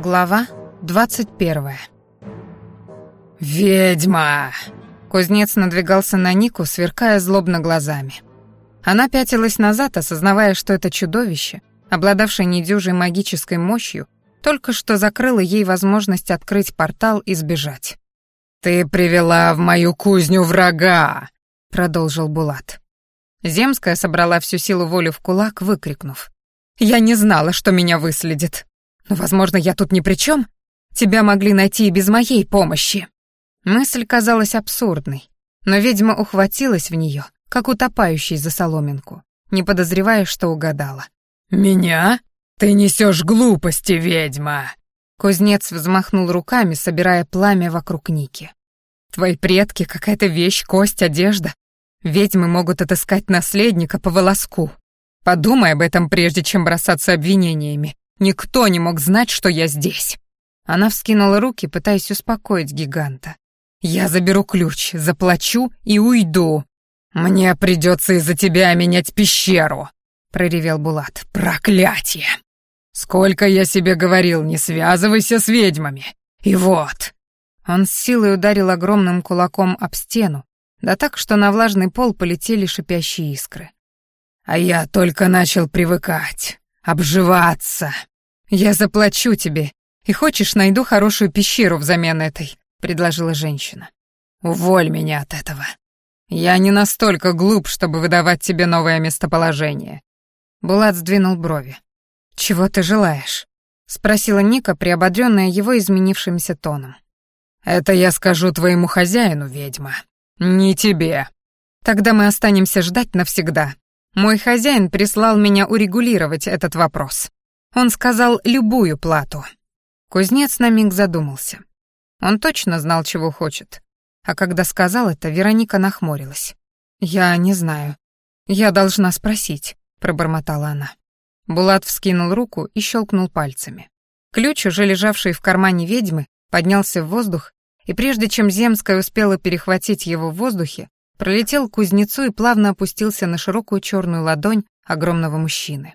Глава 21. «Ведьма!» Кузнец надвигался на Нику, сверкая злобно глазами. Она пятилась назад, осознавая, что это чудовище, обладавшее недюжей магической мощью, только что закрыло ей возможность открыть портал и сбежать. «Ты привела в мою кузню врага!» — продолжил Булат. Земская собрала всю силу воли в кулак, выкрикнув. «Я не знала, что меня выследит!» Но, возможно, я тут ни при чем. Тебя могли найти и без моей помощи. Мысль казалась абсурдной, но ведьма ухватилась в нее, как утопающий за соломинку, не подозревая, что угадала. «Меня? Ты несешь глупости, ведьма!» Кузнец взмахнул руками, собирая пламя вокруг Ники. «Твои предки — какая-то вещь, кость, одежда. Ведьмы могут отыскать наследника по волоску. Подумай об этом, прежде чем бросаться обвинениями. Никто не мог знать, что я здесь. Она вскинула руки, пытаясь успокоить гиганта. Я заберу ключ, заплачу и уйду. Мне придется из-за тебя менять пещеру, проревел Булат. Проклятие! Сколько я себе говорил, не связывайся с ведьмами. И вот. Он с силой ударил огромным кулаком об стену, да так, что на влажный пол полетели шипящие искры. А я только начал привыкать, обживаться. «Я заплачу тебе, и хочешь, найду хорошую пещеру взамен этой», — предложила женщина. «Уволь меня от этого. Я не настолько глуп, чтобы выдавать тебе новое местоположение». Булат сдвинул брови. «Чего ты желаешь?» — спросила Ника, приободрённая его изменившимся тоном. «Это я скажу твоему хозяину, ведьма. Не тебе». «Тогда мы останемся ждать навсегда. Мой хозяин прислал меня урегулировать этот вопрос». Он сказал любую плату. Кузнец на миг задумался. Он точно знал, чего хочет. А когда сказал это, Вероника нахмурилась. «Я не знаю. Я должна спросить», — пробормотала она. Булат вскинул руку и щелкнул пальцами. Ключ, уже лежавший в кармане ведьмы, поднялся в воздух, и прежде чем Земская успела перехватить его в воздухе, пролетел к кузнецу и плавно опустился на широкую черную ладонь огромного мужчины.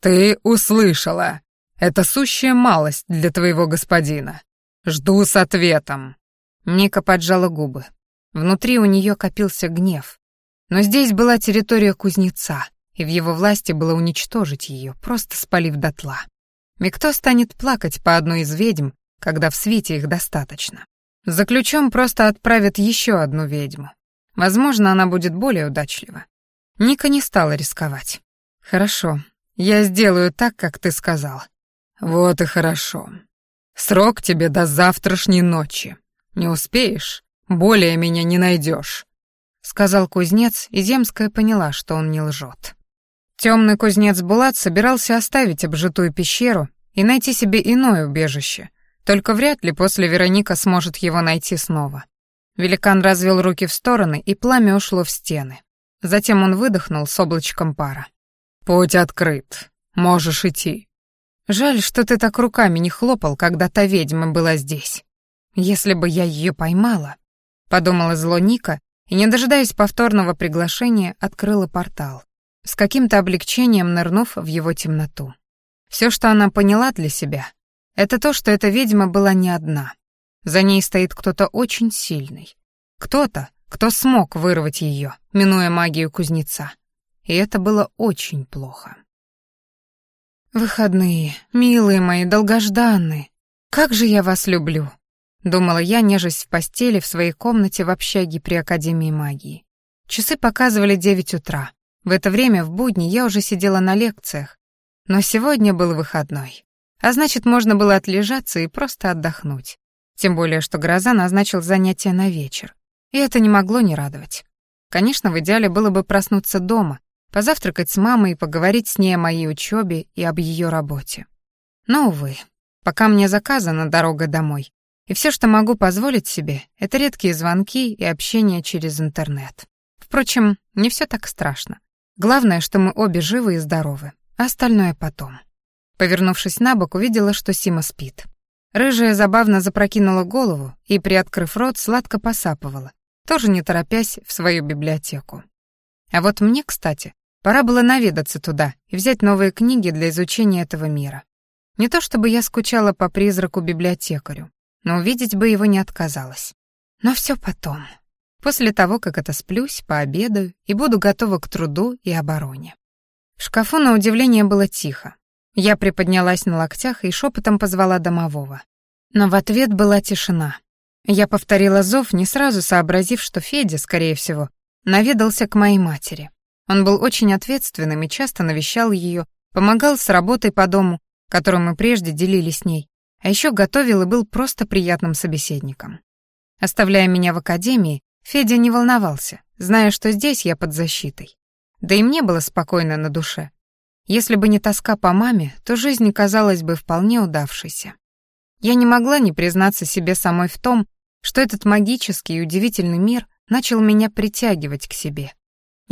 «Ты услышала. Это сущая малость для твоего господина. Жду с ответом». Ника поджала губы. Внутри у нее копился гнев. Но здесь была территория кузнеца, и в его власти было уничтожить ее, просто спалив дотла. И кто станет плакать по одной из ведьм, когда в свете их достаточно? За ключом просто отправят еще одну ведьму. Возможно, она будет более удачлива. Ника не стала рисковать. «Хорошо, я сделаю так, как ты сказал. Вот и хорошо. Срок тебе до завтрашней ночи. Не успеешь, более меня не найдешь, сказал кузнец, и Земская поняла, что он не лжет. Темный кузнец Булат собирался оставить обжитую пещеру и найти себе иное убежище, только вряд ли после Вероника сможет его найти снова. Великан развел руки в стороны, и пламя ушло в стены. Затем он выдохнул с облачком пара. «Путь открыт. Можешь идти». «Жаль, что ты так руками не хлопал, когда та ведьма была здесь. Если бы я ее поймала...» Подумала зло Ника и, не дожидаясь повторного приглашения, открыла портал, с каким-то облегчением нырнув в его темноту. Все, что она поняла для себя, это то, что эта ведьма была не одна. За ней стоит кто-то очень сильный. Кто-то, кто смог вырвать ее, минуя магию кузнеца и это было очень плохо. «Выходные, милые мои, долгожданные, как же я вас люблю!» — думала я, нежесть в постели в своей комнате в общаге при Академии магии. Часы показывали девять утра. В это время в будни я уже сидела на лекциях, но сегодня был выходной. А значит, можно было отлежаться и просто отдохнуть. Тем более, что гроза назначил занятие на вечер. И это не могло не радовать. Конечно, в идеале было бы проснуться дома, позавтракать с мамой и поговорить с ней о моей учебе и об ее работе. Но, увы, пока мне заказана дорога домой, и все, что могу позволить себе, это редкие звонки и общение через интернет. Впрочем, не все так страшно. Главное, что мы обе живы и здоровы, а остальное потом. Повернувшись на бок, увидела, что Сима спит. Рыжая забавно запрокинула голову и, приоткрыв рот, сладко посапывала, тоже не торопясь в свою библиотеку. А вот мне, кстати, Пора было наведаться туда и взять новые книги для изучения этого мира. Не то чтобы я скучала по призраку-библиотекарю, но увидеть бы его не отказалась. Но все потом. После того, как это сплюсь, пообедаю и буду готова к труду и обороне. В шкафу, на удивление, было тихо. Я приподнялась на локтях и шепотом позвала домового. Но в ответ была тишина. Я повторила зов, не сразу сообразив, что Федя, скорее всего, наведался к моей матери. Он был очень ответственным и часто навещал ее, помогал с работой по дому, которую мы прежде делили с ней, а еще готовил и был просто приятным собеседником. Оставляя меня в академии, Федя не волновался, зная, что здесь я под защитой. Да и мне было спокойно на душе. Если бы не тоска по маме, то жизнь казалась бы вполне удавшейся. Я не могла не признаться себе самой в том, что этот магический и удивительный мир начал меня притягивать к себе.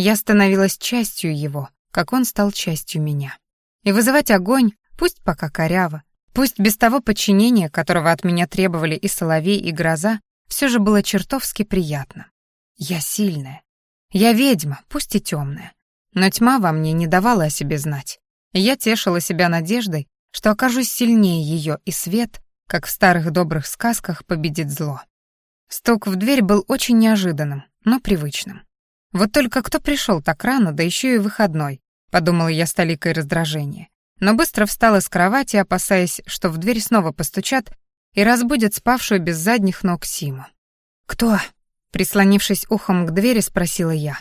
Я становилась частью его, как он стал частью меня. И вызывать огонь, пусть пока коряво, пусть без того подчинения, которого от меня требовали и соловей, и гроза, все же было чертовски приятно. Я сильная. Я ведьма, пусть и темная. Но тьма во мне не давала о себе знать. я тешила себя надеждой, что окажусь сильнее ее, и свет, как в старых добрых сказках, победит зло. Стук в дверь был очень неожиданным, но привычным. Вот только кто пришел так рано, да еще и выходной, подумала я с толикой раздражения. Но быстро встала с кровати, опасаясь, что в дверь снова постучат и разбудят спавшую без задних ног Симу. «Кто?» — прислонившись ухом к двери, спросила я.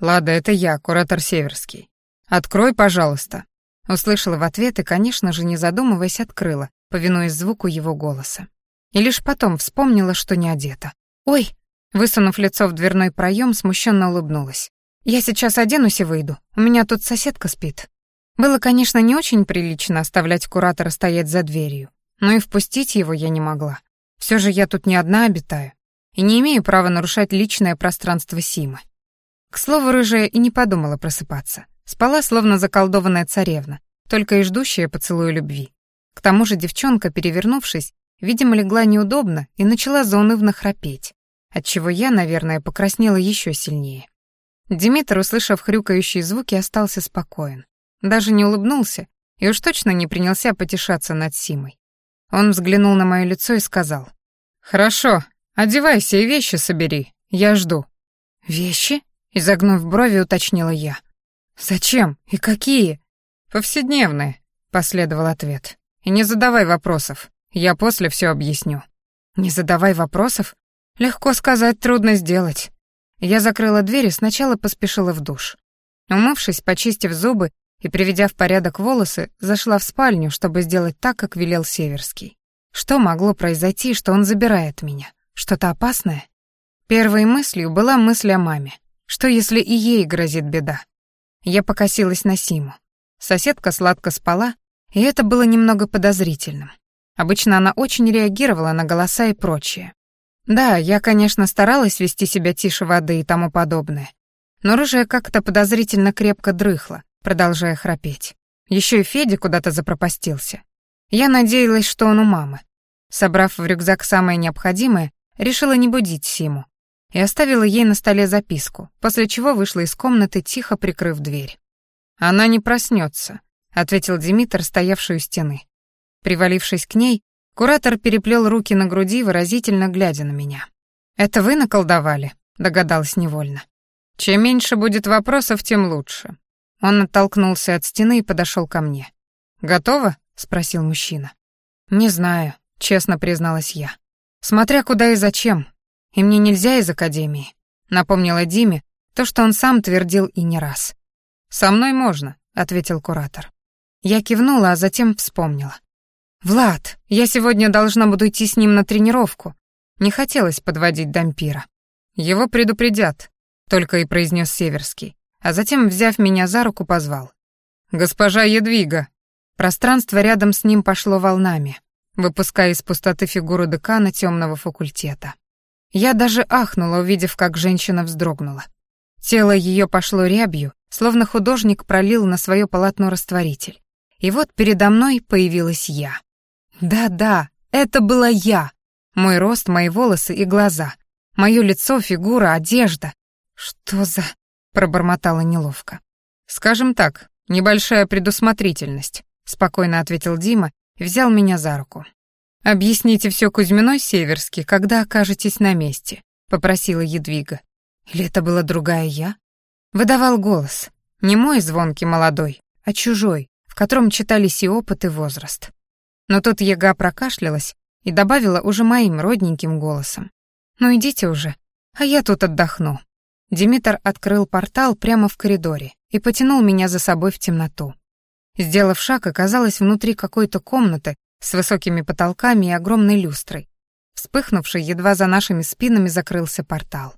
«Лада, это я, куратор Северский. Открой, пожалуйста». Услышала в ответ и, конечно же, не задумываясь, открыла, повинуясь звуку его голоса. И лишь потом вспомнила, что не одета. «Ой!» Высунув лицо в дверной проем, смущенно улыбнулась. «Я сейчас оденусь и выйду. У меня тут соседка спит». Было, конечно, не очень прилично оставлять куратора стоять за дверью, но и впустить его я не могла. Все же я тут не одна обитаю и не имею права нарушать личное пространство Симы. К слову, рыжая и не подумала просыпаться. Спала, словно заколдованная царевна, только и ждущая поцелуя любви. К тому же девчонка, перевернувшись, видимо, легла неудобно и начала заунывно храпеть, отчего я, наверное, покраснела еще сильнее. Димитр, услышав хрюкающие звуки, остался спокоен. Даже не улыбнулся и уж точно не принялся потешаться над Симой. Он взглянул на мое лицо и сказал. «Хорошо, одевайся и вещи собери, я жду». «Вещи?» — изогнув брови, уточнила я. «Зачем? И какие?» «Повседневные», — последовал ответ. «И не задавай вопросов, я после все объясню». «Не задавай вопросов? Легко сказать, трудно сделать». Я закрыла дверь и сначала поспешила в душ. Умывшись, почистив зубы и, приведя в порядок волосы, зашла в спальню, чтобы сделать так, как велел Северский. Что могло произойти, что он забирает меня? Что-то опасное? Первой мыслью была мысль о маме. Что, если и ей грозит беда? Я покосилась на Симу. Соседка сладко спала, и это было немного подозрительным. Обычно она очень реагировала на голоса и прочее. Да, я, конечно, старалась вести себя тише воды и тому подобное, но рыжая как-то подозрительно крепко дрыхла, продолжая храпеть. Еще и Федя куда-то запропастился. Я надеялась, что он у мамы. Собрав в рюкзак самое необходимое, решила не будить Симу и оставила ей на столе записку, после чего вышла из комнаты, тихо прикрыв дверь. «Она не проснется», — ответил Димитр, стоявший у стены. Привалившись к ней, куратор переплел руки на груди, выразительно глядя на меня. «Это вы наколдовали?» — догадалась невольно. «Чем меньше будет вопросов, тем лучше. Он оттолкнулся от стены и подошел ко мне. «Готово?» — спросил мужчина. «Не знаю», — честно призналась я. «Смотря куда и зачем. И мне нельзя из академии», — напомнила Диме то, что он сам твердил и не раз. «Со мной можно», — ответил куратор. Я кивнула, а затем вспомнила. «Влад, я сегодня должна буду идти с ним на тренировку». Не хотелось подводить дампира. «Его предупредят», — только и произнес Северский а затем, взяв меня за руку, позвал. «Госпожа Едвига!» Пространство рядом с ним пошло волнами, выпуская из пустоты фигуру декана темного факультета. Я даже ахнула, увидев, как женщина вздрогнула. Тело ее пошло рябью, словно художник пролил на свое полотно растворитель. И вот передо мной появилась я. Да-да, это была я. Мой рост, мои волосы и глаза. Мое лицо, фигура, одежда. Что за пробормотала неловко. Скажем так, небольшая предусмотрительность, спокойно ответил Дима и взял меня за руку. «Объясните все Кузьминой Северски, когда окажетесь на месте», — попросила Едвига. Или это была другая я? Выдавал голос. Не мой звонкий молодой, а чужой, в котором читались и опыт, и возраст. Но тут Ега прокашлялась и добавила уже моим родненьким голосом. «Ну идите уже, а я тут отдохну». Димитр открыл портал прямо в коридоре и потянул меня за собой в темноту. Сделав шаг, оказалась внутри какой-то комнаты с высокими потолками и огромной люстрой. Вспыхнувший, едва за нашими спинами закрылся портал.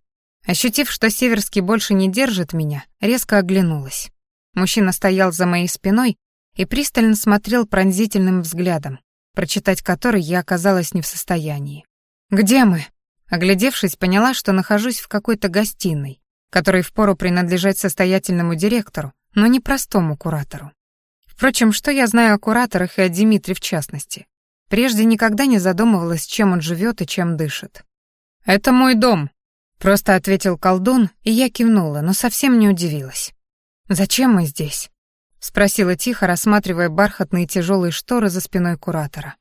Ощутив, что Северский больше не держит меня, резко оглянулась. Мужчина стоял за моей спиной и пристально смотрел пронзительным взглядом, прочитать который я оказалась не в состоянии. «Где мы?» Оглядевшись, поняла, что нахожусь в какой-то гостиной, которой впору принадлежать состоятельному директору, но не простому куратору. Впрочем, что я знаю о кураторах и о Димитре в частности? Прежде никогда не задумывалась, чем он живет и чем дышит. «Это мой дом», — просто ответил колдун, и я кивнула, но совсем не удивилась. «Зачем мы здесь?» — спросила тихо, рассматривая бархатные тяжелые шторы за спиной куратора.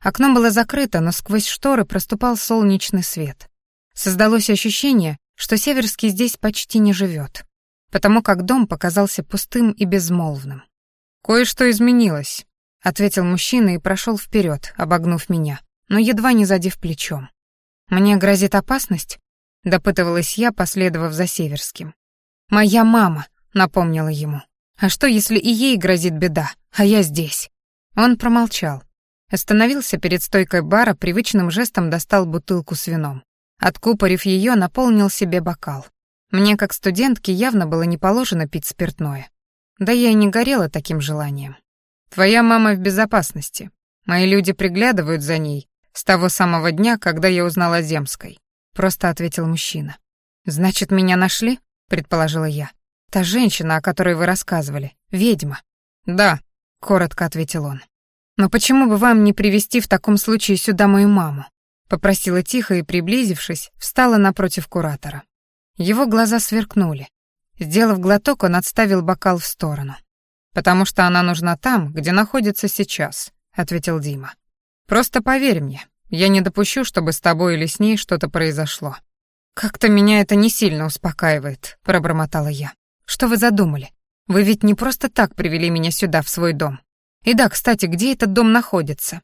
Окно было закрыто, но сквозь шторы проступал солнечный свет. Создалось ощущение, что Северский здесь почти не живет, потому как дом показался пустым и безмолвным. «Кое-что изменилось», — ответил мужчина и прошел вперед, обогнув меня, но едва не задев плечом. «Мне грозит опасность?» — допытывалась я, последовав за Северским. «Моя мама», — напомнила ему. «А что, если и ей грозит беда, а я здесь?» Он промолчал. Остановился перед стойкой бара, привычным жестом достал бутылку с вином. Откупорив ее, наполнил себе бокал. Мне, как студентке, явно было не положено пить спиртное. Да я и не горела таким желанием. Твоя мама в безопасности. Мои люди приглядывают за ней с того самого дня, когда я узнала о Земской. Просто ответил мужчина. Значит, меня нашли? Предположила я. Та женщина, о которой вы рассказывали, ведьма. Да, коротко ответил он. Но почему бы вам не привести в таком случае сюда мою маму? Попросила тихо и, приблизившись, встала напротив куратора. Его глаза сверкнули. Сделав глоток, он отставил бокал в сторону. «Потому что она нужна там, где находится сейчас», — ответил Дима. «Просто поверь мне, я не допущу, чтобы с тобой или с ней что-то произошло». «Как-то меня это не сильно успокаивает», — пробормотала я. «Что вы задумали? Вы ведь не просто так привели меня сюда, в свой дом. И да, кстати, где этот дом находится?»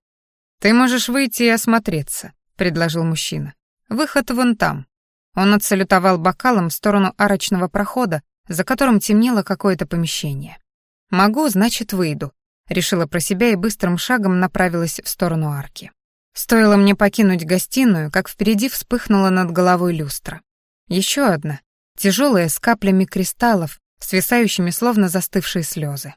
«Ты можешь выйти и осмотреться. — предложил мужчина. «Выход вон там». Он отсалютовал бокалом в сторону арочного прохода, за которым темнело какое-то помещение. «Могу, значит, выйду», — решила про себя и быстрым шагом направилась в сторону арки. Стоило мне покинуть гостиную, как впереди вспыхнула над головой люстра. Еще одна, тяжелая, с каплями кристаллов, свисающими словно застывшие слезы.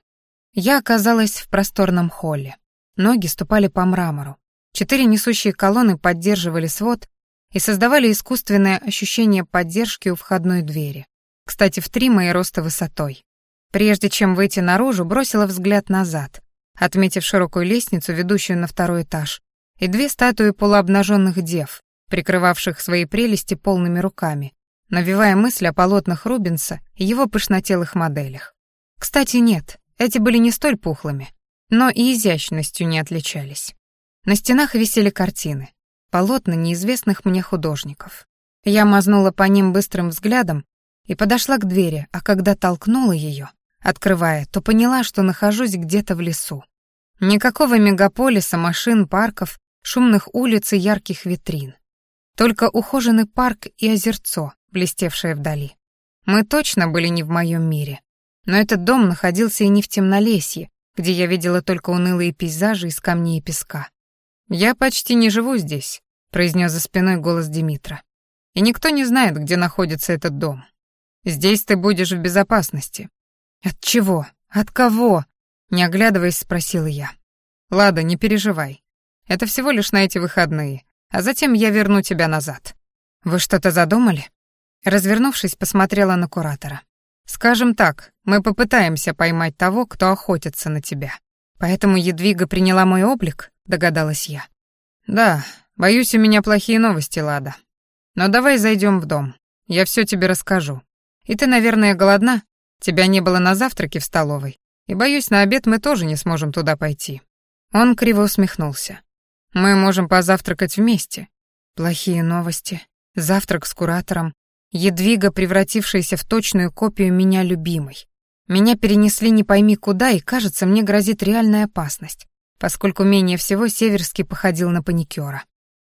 Я оказалась в просторном холле. Ноги ступали по мрамору. Четыре несущие колонны поддерживали свод и создавали искусственное ощущение поддержки у входной двери. Кстати, в три мои роста высотой. Прежде чем выйти наружу, бросила взгляд назад, отметив широкую лестницу, ведущую на второй этаж, и две статуи полуобнаженных дев, прикрывавших свои прелести полными руками, навевая мысль о полотнах Рубенса и его пышнотелых моделях. Кстати, нет, эти были не столь пухлыми, но и изящностью не отличались. На стенах висели картины, полотна неизвестных мне художников. Я мазнула по ним быстрым взглядом и подошла к двери, а когда толкнула ее, открывая, то поняла, что нахожусь где-то в лесу. Никакого мегаполиса, машин, парков, шумных улиц и ярких витрин. Только ухоженный парк и озерцо, блестевшее вдали. Мы точно были не в моем мире. Но этот дом находился и не в темнолесье, где я видела только унылые пейзажи из камней и песка. «Я почти не живу здесь», — произнес за спиной голос Димитра. «И никто не знает, где находится этот дом. Здесь ты будешь в безопасности». «От чего? От кого?» — не оглядываясь, спросила я. «Лада, не переживай. Это всего лишь на эти выходные, а затем я верну тебя назад». «Вы что-то задумали?» Развернувшись, посмотрела на куратора. «Скажем так, мы попытаемся поймать того, кто охотится на тебя. Поэтому Едвига приняла мой облик?» догадалась я. Да, боюсь, у меня плохие новости, Лада. Но давай зайдем в дом. Я все тебе расскажу. И ты, наверное, голодна? Тебя не было на завтраке в столовой. И боюсь, на обед мы тоже не сможем туда пойти. Он криво усмехнулся. «Мы можем позавтракать вместе». Плохие новости. Завтрак с куратором. Едвига, превратившаяся в точную копию меня любимой. Меня перенесли не пойми куда, и, кажется, мне грозит реальная опасность, поскольку менее всего Северский походил на паникера.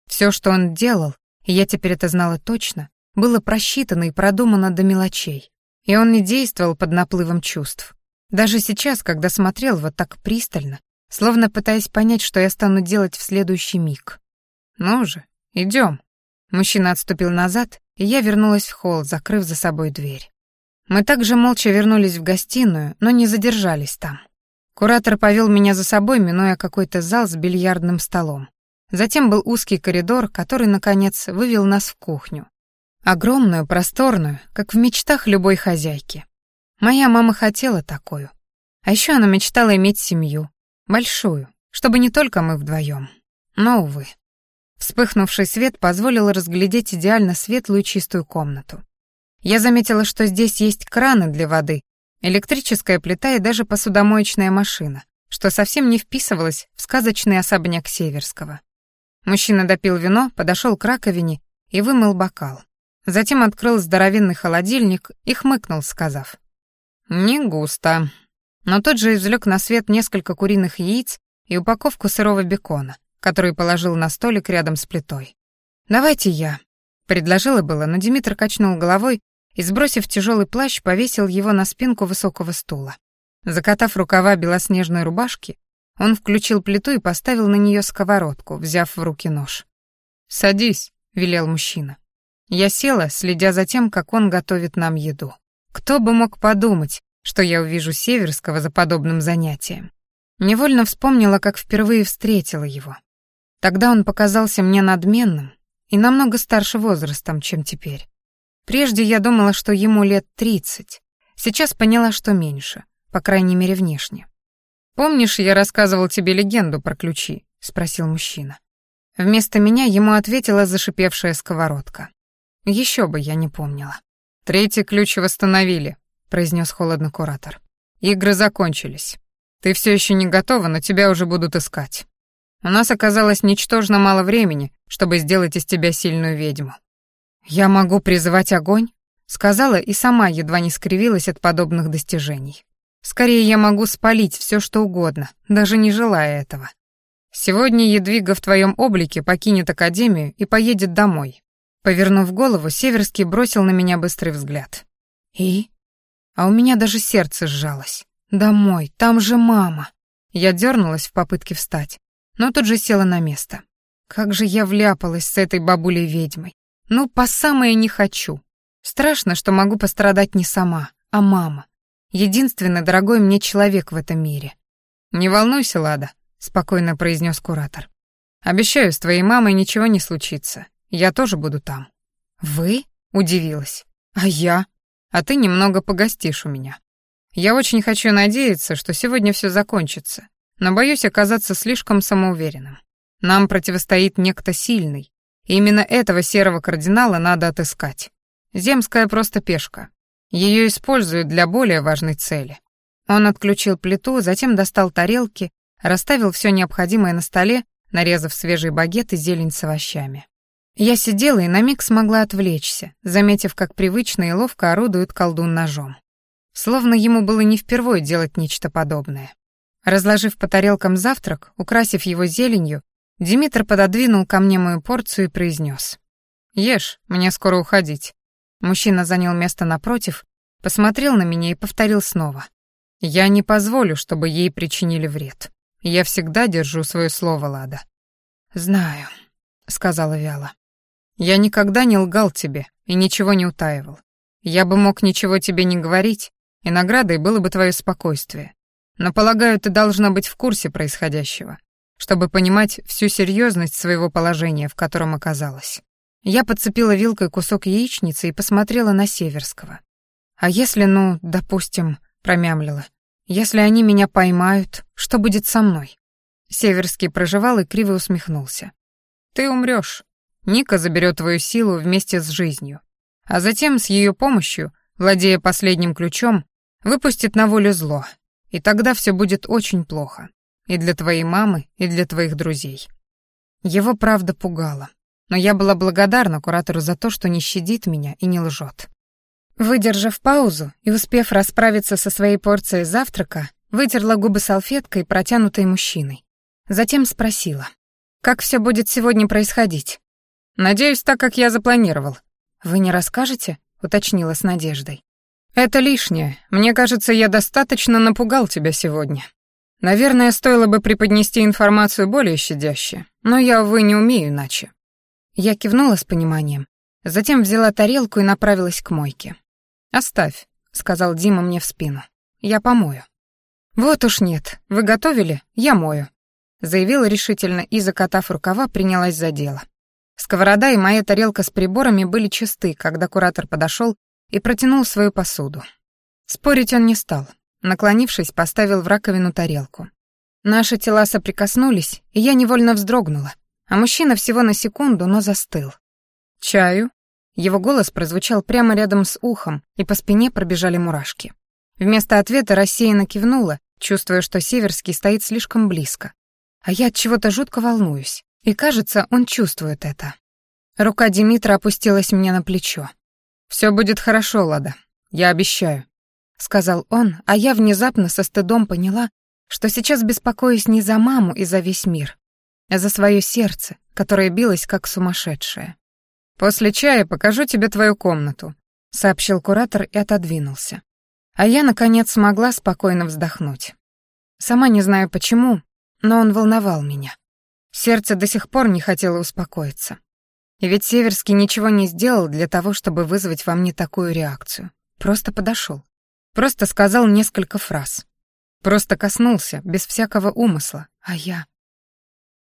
Все, что он делал, и я теперь это знала точно, было просчитано и продумано до мелочей. И он не действовал под наплывом чувств. Даже сейчас, когда смотрел вот так пристально, словно пытаясь понять, что я стану делать в следующий миг. «Ну же, идем. Мужчина отступил назад, и я вернулась в холл, закрыв за собой дверь. Мы также молча вернулись в гостиную, но не задержались там. Куратор повел меня за собой, минуя какой-то зал с бильярдным столом. Затем был узкий коридор, который, наконец, вывел нас в кухню. Огромную, просторную, как в мечтах любой хозяйки. Моя мама хотела такую. А еще она мечтала иметь семью. Большую, чтобы не только мы вдвоем. Но, увы. Вспыхнувший свет позволил разглядеть идеально светлую чистую комнату. Я заметила, что здесь есть краны для воды, электрическая плита и даже посудомоечная машина, что совсем не вписывалось в сказочный особняк Северского. Мужчина допил вино, подошел к раковине и вымыл бокал. Затем открыл здоровенный холодильник и хмыкнул, сказав. «Не густо». Но тот же извлек на свет несколько куриных яиц и упаковку сырого бекона, который положил на столик рядом с плитой. «Давайте я», — предложила было, но Димитр качнул головой и, сбросив тяжелый плащ, повесил его на спинку высокого стула. Закатав рукава белоснежной рубашки, он включил плиту и поставил на нее сковородку, взяв в руки нож. «Садись», — велел мужчина. Я села, следя за тем, как он готовит нам еду. Кто бы мог подумать, что я увижу Северского за подобным занятием. Невольно вспомнила, как впервые встретила его. Тогда он показался мне надменным и намного старше возрастом, чем теперь. Прежде я думала, что ему лет тридцать. Сейчас поняла, что меньше, по крайней мере, внешне. «Помнишь, я рассказывал тебе легенду про ключи?» — спросил мужчина. Вместо меня ему ответила зашипевшая сковородка. Еще бы я не помнила. «Третий ключ восстановили», — произнес холодно куратор. «Игры закончились. Ты все еще не готова, но тебя уже будут искать. У нас оказалось ничтожно мало времени, чтобы сделать из тебя сильную ведьму». «Я могу призывать огонь?» — сказала и сама едва не скривилась от подобных достижений. Скорее я могу спалить все, что угодно, даже не желая этого. Сегодня Едвига в твоем облике покинет Академию и поедет домой. Повернув голову, Северский бросил на меня быстрый взгляд. И? А у меня даже сердце сжалось. Домой, там же мама. Я дернулась в попытке встать, но тут же села на место. Как же я вляпалась с этой бабулей-ведьмой. Ну, по самое не хочу. Страшно, что могу пострадать не сама, а мама единственный дорогой мне человек в этом мире. «Не волнуйся, Лада», — спокойно произнес куратор. «Обещаю, с твоей мамой ничего не случится. Я тоже буду там». «Вы?» — удивилась. «А я?» «А ты немного погостишь у меня. Я очень хочу надеяться, что сегодня все закончится, но боюсь оказаться слишком самоуверенным. Нам противостоит некто сильный, и именно этого серого кардинала надо отыскать. Земская просто пешка, ее используют для более важной цели. Он отключил плиту, затем достал тарелки, расставил все необходимое на столе, нарезав свежий багет и зелень с овощами. Я сидела и на миг смогла отвлечься, заметив, как привычно и ловко орудует колдун ножом. Словно ему было не впервой делать нечто подобное. Разложив по тарелкам завтрак, украсив его зеленью, Димитр пододвинул ко мне мою порцию и произнес: «Ешь, мне скоро уходить. Мужчина занял место напротив, посмотрел на меня и повторил снова. «Я не позволю, чтобы ей причинили вред. Я всегда держу свое слово, Лада». «Знаю», — сказала вяло. «Я никогда не лгал тебе и ничего не утаивал. Я бы мог ничего тебе не говорить, и наградой было бы твое спокойствие. Но, полагаю, ты должна быть в курсе происходящего, чтобы понимать всю серьезность своего положения, в котором оказалась. Я подцепила вилкой кусок яичницы и посмотрела на Северского. «А если, ну, допустим, промямлила, если они меня поймают, что будет со мной?» Северский проживал и криво усмехнулся. «Ты умрёшь. Ника заберёт твою силу вместе с жизнью, а затем с её помощью, владея последним ключом, выпустит на волю зло, и тогда всё будет очень плохо. И для твоей мамы, и для твоих друзей». Его правда пугала, но я была благодарна куратору за то, что не щадит меня и не лжет. Выдержав паузу и успев расправиться со своей порцией завтрака, вытерла губы салфеткой, протянутой мужчиной. Затем спросила, «Как все будет сегодня происходить?» «Надеюсь, так, как я запланировал». «Вы не расскажете?» — уточнила с надеждой. «Это лишнее. Мне кажется, я достаточно напугал тебя сегодня. Наверное, стоило бы преподнести информацию более щадяще, но я, увы, не умею иначе». Я кивнула с пониманием, затем взяла тарелку и направилась к мойке. «Оставь», — сказал Дима мне в спину. «Я помою». «Вот уж нет. Вы готовили? Я мою», — заявила решительно и, закатав рукава, принялась за дело. Сковорода и моя тарелка с приборами были чисты, когда куратор подошел и протянул свою посуду. Спорить он не стал. Наклонившись, поставил в раковину тарелку. Наши тела соприкоснулись, и я невольно вздрогнула, а мужчина всего на секунду, но застыл. «Чаю?» Его голос прозвучал прямо рядом с ухом, и по спине пробежали мурашки. Вместо ответа рассеянно кивнула, чувствуя, что Северский стоит слишком близко. А я от чего-то жутко волнуюсь, и кажется, он чувствует это. Рука Димитра опустилась мне на плечо. Все будет хорошо, Лада. Я обещаю, сказал он, а я внезапно со стыдом поняла, что сейчас беспокоюсь не за маму и за весь мир, а за свое сердце, которое билось как сумасшедшее. «После чая покажу тебе твою комнату», — сообщил куратор и отодвинулся. А я, наконец, смогла спокойно вздохнуть. Сама не знаю почему, но он волновал меня. Сердце до сих пор не хотело успокоиться. И ведь Северский ничего не сделал для того, чтобы вызвать во мне такую реакцию. Просто подошел. Просто сказал несколько фраз. Просто коснулся, без всякого умысла. А я...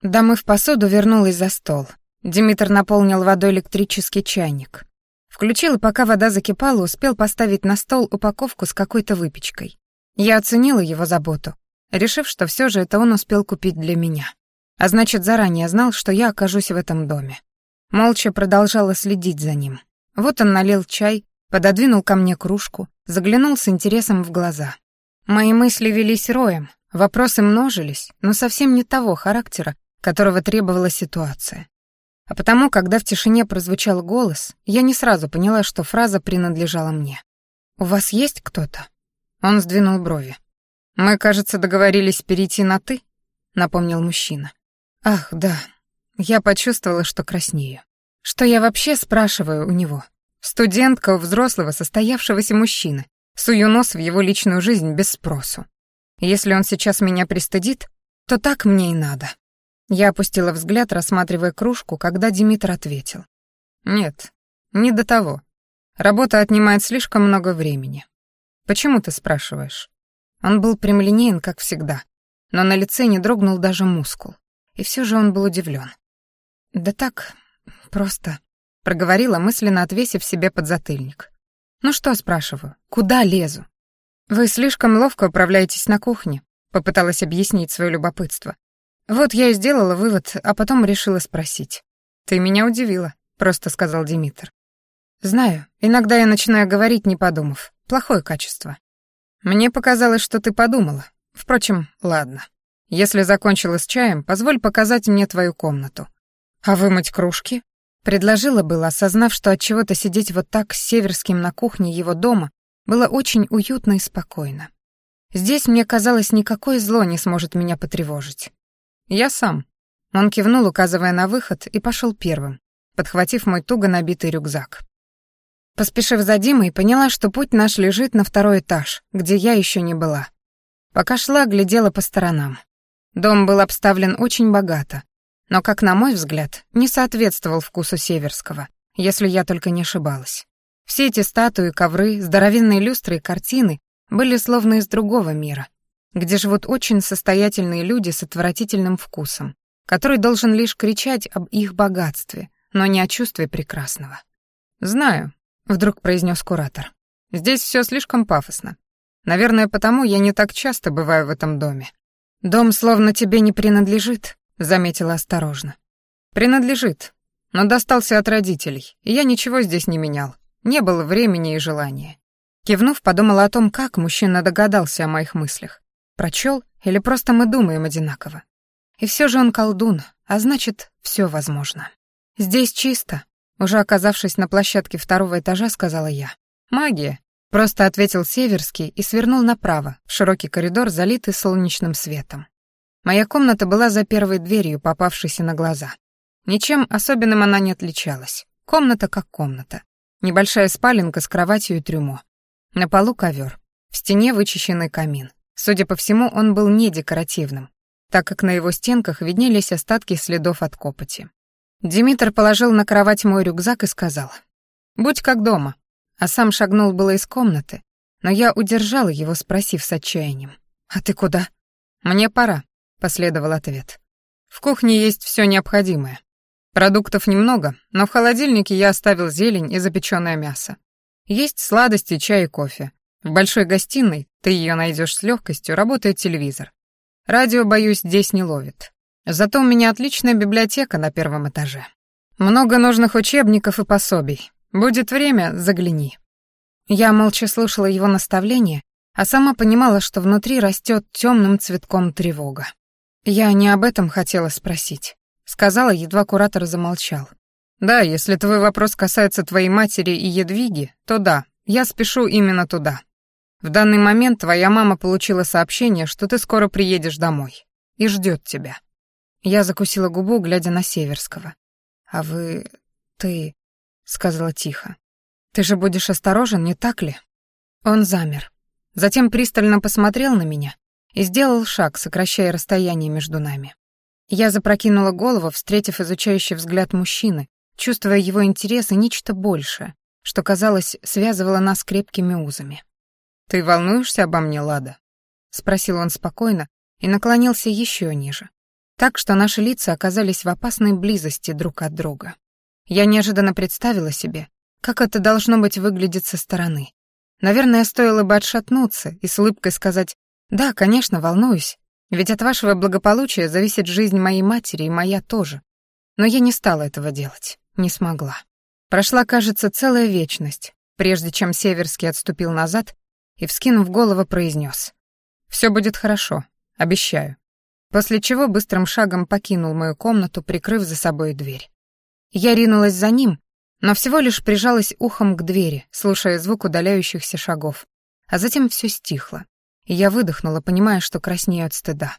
Домыв посуду, вернулась за стол. Димитр наполнил водой электрический чайник. Включил, и пока вода закипала, успел поставить на стол упаковку с какой-то выпечкой. Я оценила его заботу, решив, что все же это он успел купить для меня. А значит, заранее знал, что я окажусь в этом доме. Молча продолжала следить за ним. Вот он налил чай, пододвинул ко мне кружку, заглянул с интересом в глаза. Мои мысли велись роем, вопросы множились, но совсем не того характера, которого требовала ситуация. А потому, когда в тишине прозвучал голос, я не сразу поняла, что фраза принадлежала мне. «У вас есть кто-то?» Он сдвинул брови. «Мы, кажется, договорились перейти на «ты», — напомнил мужчина. «Ах, да». Я почувствовала, что краснею. Что я вообще спрашиваю у него? Студентка у взрослого, состоявшегося мужчины. Сую нос в его личную жизнь без спросу. Если он сейчас меня пристыдит, то так мне и надо. Я опустила взгляд, рассматривая кружку, когда Димитр ответил. «Нет, не до того. Работа отнимает слишком много времени. Почему ты спрашиваешь?» Он был прямолинеен, как всегда, но на лице не дрогнул даже мускул. И все же он был удивлен. «Да так, просто...» — проговорила, мысленно отвесив себе подзатыльник. «Ну что, спрашиваю, куда лезу?» «Вы слишком ловко управляетесь на кухне», — попыталась объяснить свое любопытство. Вот я и сделала вывод, а потом решила спросить. «Ты меня удивила», — просто сказал Димитр. «Знаю, иногда я начинаю говорить, не подумав. Плохое качество. Мне показалось, что ты подумала. Впрочем, ладно. Если закончила с чаем, позволь показать мне твою комнату. А вымыть кружки?» Предложила было, осознав, что от чего-то сидеть вот так с Северским на кухне его дома было очень уютно и спокойно. Здесь, мне казалось, никакое зло не сможет меня потревожить. «Я сам». Он кивнул, указывая на выход, и пошел первым, подхватив мой туго набитый рюкзак. Поспешив за Димой, поняла, что путь наш лежит на второй этаж, где я еще не была. Пока шла, глядела по сторонам. Дом был обставлен очень богато, но, как на мой взгляд, не соответствовал вкусу Северского, если я только не ошибалась. Все эти статуи, ковры, здоровенные люстры и картины были словно из другого мира, где живут очень состоятельные люди с отвратительным вкусом, который должен лишь кричать об их богатстве, но не о чувстве прекрасного. «Знаю», — вдруг произнес куратор. «Здесь все слишком пафосно. Наверное, потому я не так часто бываю в этом доме». «Дом словно тебе не принадлежит», — заметила осторожно. «Принадлежит, но достался от родителей, и я ничего здесь не менял. Не было времени и желания». Кивнув, подумала о том, как мужчина догадался о моих мыслях. прочел, или просто мы думаем одинаково. И все же он колдун, а значит, все возможно. Здесь чисто. Уже оказавшись на площадке второго этажа, сказала я. Магия. Просто ответил Северский и свернул направо, в широкий коридор, залитый солнечным светом. Моя комната была за первой дверью, попавшейся на глаза. Ничем особенным она не отличалась. Комната как комната. Небольшая спаленка с кроватью и трюмо. На полу ковер. В стене вычищенный камин. Судя по всему, он был не декоративным, так как на его стенках виднелись остатки следов от копоти. Димитр положил на кровать мой рюкзак и сказал, «Будь как дома», а сам шагнул было из комнаты, но я удержала его, спросив с отчаянием, «А ты куда?» «Мне пора», — последовал ответ. «В кухне есть все необходимое. Продуктов немного, но в холодильнике я оставил зелень и запеченное мясо. Есть сладости, чай и кофе. В большой гостиной, ты ее найдешь с легкостью, работает телевизор. Радио, боюсь, здесь не ловит. Зато у меня отличная библиотека на первом этаже. Много нужных учебников и пособий. Будет время, загляни. Я молча слушала его наставления, а сама понимала, что внутри растет темным цветком тревога. Я не об этом хотела спросить. Сказала, едва куратор замолчал. Да, если твой вопрос касается твоей матери и Едвиги, то да, я спешу именно туда. В данный момент твоя мама получила сообщение, что ты скоро приедешь домой и ждет тебя. Я закусила губу, глядя на Северского. А вы... ты... сказала тихо. Ты же будешь осторожен, не так ли? Он замер. Затем пристально посмотрел на меня и сделал шаг, сокращая расстояние между нами. Я запрокинула голову, встретив изучающий взгляд мужчины, чувствуя его интерес и нечто большее, что, казалось, связывало нас крепкими узами. «Ты волнуешься обо мне, Лада?» — спросил он спокойно и наклонился еще ниже, так что наши лица оказались в опасной близости друг от друга. Я неожиданно представила себе, как это должно быть выглядеть со стороны. Наверное, стоило бы отшатнуться и с улыбкой сказать «Да, конечно, волнуюсь, ведь от вашего благополучия зависит жизнь моей матери и моя тоже». Но я не стала этого делать, не смогла. Прошла, кажется, целая вечность, прежде чем Северский отступил назад и, вскинув голову, произнес. «Все будет хорошо, обещаю». После чего быстрым шагом покинул мою комнату, прикрыв за собой дверь. Я ринулась за ним, но всего лишь прижалась ухом к двери, слушая звук удаляющихся шагов. А затем все стихло, и я выдохнула, понимая, что краснею от стыда.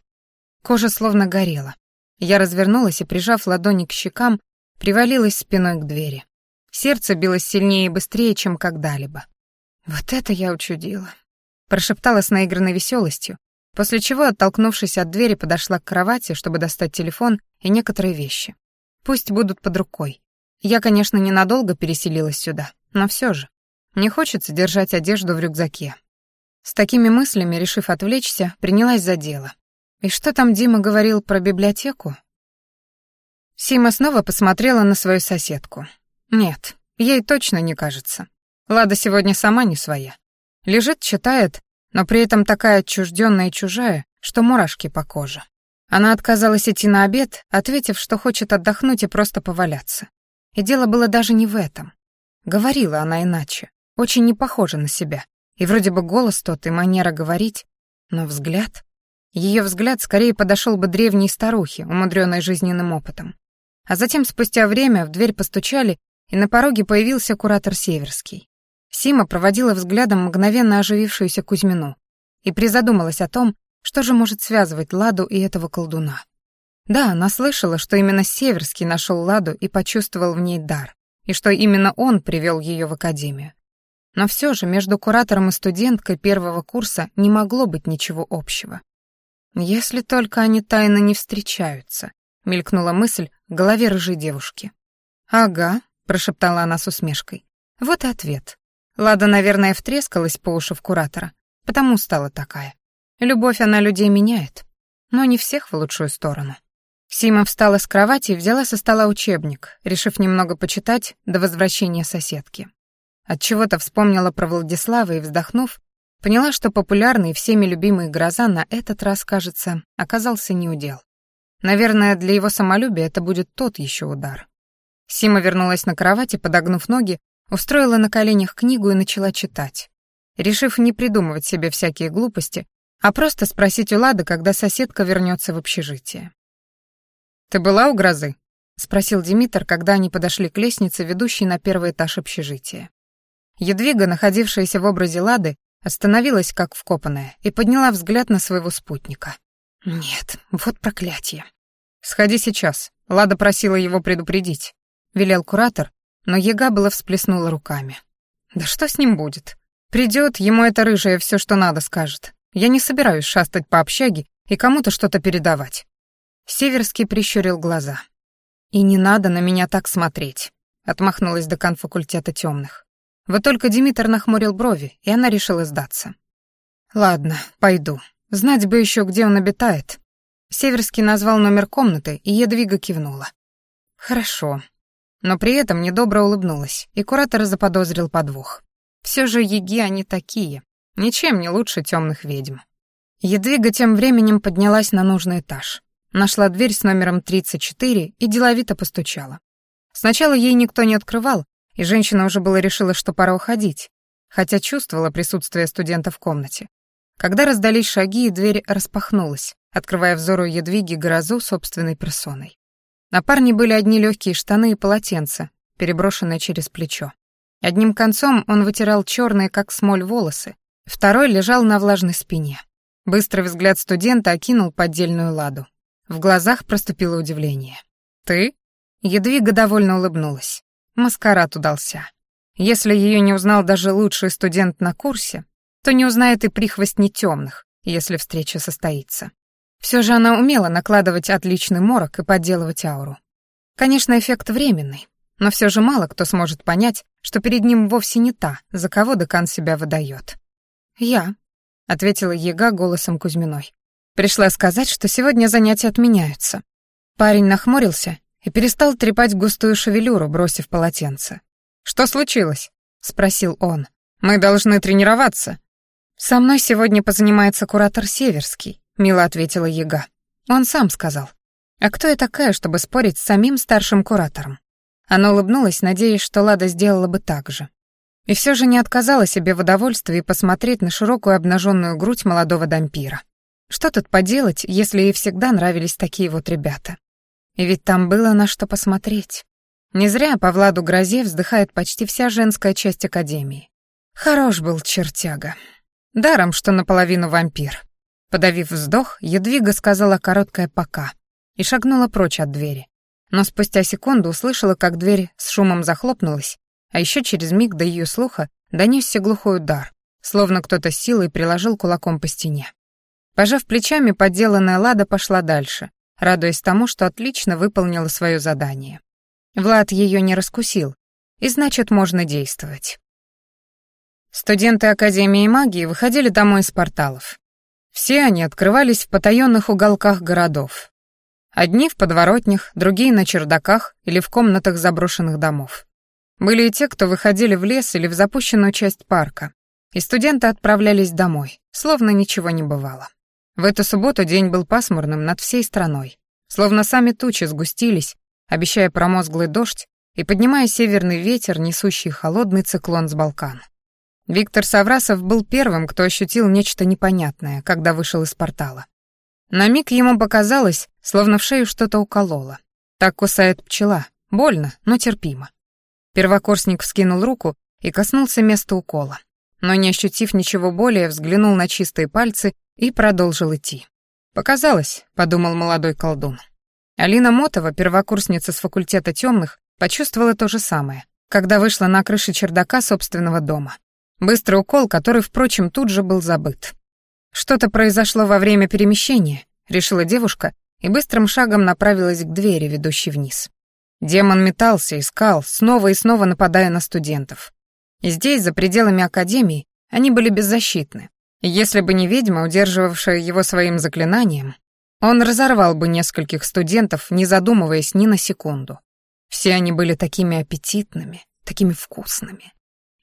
Кожа словно горела. Я развернулась и, прижав ладони к щекам, привалилась спиной к двери. Сердце билось сильнее и быстрее, чем когда-либо. «Вот это я учудила», — прошептала с наигранной веселостью, после чего, оттолкнувшись от двери, подошла к кровати, чтобы достать телефон и некоторые вещи. Пусть будут под рукой. Я, конечно, ненадолго переселилась сюда, но все же. Не хочется держать одежду в рюкзаке. С такими мыслями, решив отвлечься, принялась за дело. И что там Дима говорил про библиотеку? Сима снова посмотрела на свою соседку. Нет, ей точно не кажется. Лада сегодня сама не своя. Лежит, читает, но при этом такая отчужденная и чужая, что мурашки по коже. Она отказалась идти на обед, ответив, что хочет отдохнуть и просто поваляться. И дело было даже не в этом. Говорила она иначе, очень не похожа на себя. И вроде бы голос тот и манера говорить, но взгляд... Ее взгляд скорее подошел бы древней старухе, умудренной жизненным опытом. А затем, спустя время, в дверь постучали, и на пороге появился куратор Северский. Сима проводила взглядом мгновенно оживившуюся Кузьмину и призадумалась о том, что же может связывать Ладу и этого колдуна. Да, она слышала, что именно Северский нашел Ладу и почувствовал в ней дар, и что именно он привел ее в академию. Но все же между куратором и студенткой первого курса не могло быть ничего общего. «Если только они тайно не встречаются», — мелькнула мысль в голове рыжей девушки. «Ага», — прошептала она с усмешкой. «Вот и ответ. Лада, наверное, втрескалась по уши в куратора, потому стала такая. Любовь она людей меняет, но не всех в лучшую сторону. Сима встала с кровати и взяла со стола учебник, решив немного почитать до возвращения соседки. Отчего-то вспомнила про Владислава и, вздохнув, поняла, что популярный и всеми любимый гроза на этот раз, кажется, оказался неудел. Наверное, для его самолюбия это будет тот еще удар. Сима вернулась на кровать и, подогнув ноги, Устроила на коленях книгу и начала читать. Решив не придумывать себе всякие глупости, а просто спросить у Лады, когда соседка вернется в общежитие. «Ты была у грозы?» — спросил Димитр, когда они подошли к лестнице, ведущей на первый этаж общежития. Едвига, находившаяся в образе Лады, остановилась как вкопанная и подняла взгляд на своего спутника. «Нет, вот проклятие». «Сходи сейчас», — Лада просила его предупредить, — велел куратор, но Ега была всплеснула руками. «Да что с ним будет? Придет, ему это рыжая все, что надо, скажет. Я не собираюсь шастать по общаге и кому-то что-то передавать». Северский прищурил глаза. «И не надо на меня так смотреть», — отмахнулась декан факультета темных. Вот только Димитр нахмурил брови, и она решила сдаться. «Ладно, пойду. Знать бы еще, где он обитает». Северский назвал номер комнаты, и Едвига кивнула. «Хорошо». Но при этом недобро улыбнулась, и куратор заподозрил подвох. Все же еги они такие, ничем не лучше темных ведьм. Едвига тем временем поднялась на нужный этаж. Нашла дверь с номером 34 и деловито постучала. Сначала ей никто не открывал, и женщина уже было решила, что пора уходить, хотя чувствовала присутствие студента в комнате. Когда раздались шаги, и дверь распахнулась, открывая взору Едвиги грозу собственной персоной. На парне были одни легкие штаны и полотенца, переброшенные через плечо. Одним концом он вытирал черные, как смоль, волосы, второй лежал на влажной спине. Быстрый взгляд студента окинул поддельную ладу. В глазах проступило удивление. «Ты?» Едвига довольно улыбнулась. Маскарад удался. Если ее не узнал даже лучший студент на курсе, то не узнает и прихвостни темных, если встреча состоится. Все же она умела накладывать отличный морок и подделывать ауру. Конечно, эффект временный, но все же мало кто сможет понять, что перед ним вовсе не та, за кого декан себя выдает. «Я», — ответила Ега голосом Кузьминой. «Пришла сказать, что сегодня занятия отменяются». Парень нахмурился и перестал трепать густую шевелюру, бросив полотенце. «Что случилось?» — спросил он. «Мы должны тренироваться». «Со мной сегодня позанимается куратор Северский», — мило ответила Яга. «Он сам сказал. А кто я такая, чтобы спорить с самим старшим куратором?» Она улыбнулась, надеясь, что Лада сделала бы так же. И все же не отказала себе в удовольствии посмотреть на широкую обнаженную грудь молодого дампира. Что тут поделать, если ей всегда нравились такие вот ребята? И ведь там было на что посмотреть. Не зря по Владу Грозе вздыхает почти вся женская часть Академии. Хорош был чертяга. Даром, что наполовину вампир. Подавив вздох, Едвига сказала короткое «пока» и шагнула прочь от двери. Но спустя секунду услышала, как дверь с шумом захлопнулась, а еще через миг до ее слуха донесся глухой удар, словно кто-то силой приложил кулаком по стене. Пожав плечами, подделанная Лада пошла дальше, радуясь тому, что отлично выполнила свое задание. Влад ее не раскусил, и значит, можно действовать. Студенты Академии магии выходили домой из порталов. Все они открывались в потаенных уголках городов. Одни в подворотнях, другие на чердаках или в комнатах заброшенных домов. Были и те, кто выходили в лес или в запущенную часть парка, и студенты отправлялись домой, словно ничего не бывало. В эту субботу день был пасмурным над всей страной. Словно сами тучи сгустились, обещая промозглый дождь и поднимая северный ветер, несущий холодный циклон с Балкан. Виктор Саврасов был первым, кто ощутил нечто непонятное, когда вышел из портала. На миг ему показалось, словно в шею что-то укололо. Так кусает пчела. Больно, но терпимо. Первокурсник вскинул руку и коснулся места укола. Но не ощутив ничего более, взглянул на чистые пальцы и продолжил идти. «Показалось», — подумал молодой колдун. Алина Мотова, первокурсница с факультета темных, почувствовала то же самое, когда вышла на крыше чердака собственного дома. Быстрый укол, который, впрочем, тут же был забыт. «Что-то произошло во время перемещения», — решила девушка и быстрым шагом направилась к двери, ведущей вниз. Демон метался, искал, снова и снова нападая на студентов. И здесь, за пределами Академии, они были беззащитны. Если бы не ведьма, удерживавшая его своим заклинанием, он разорвал бы нескольких студентов, не задумываясь ни на секунду. Все они были такими аппетитными, такими вкусными.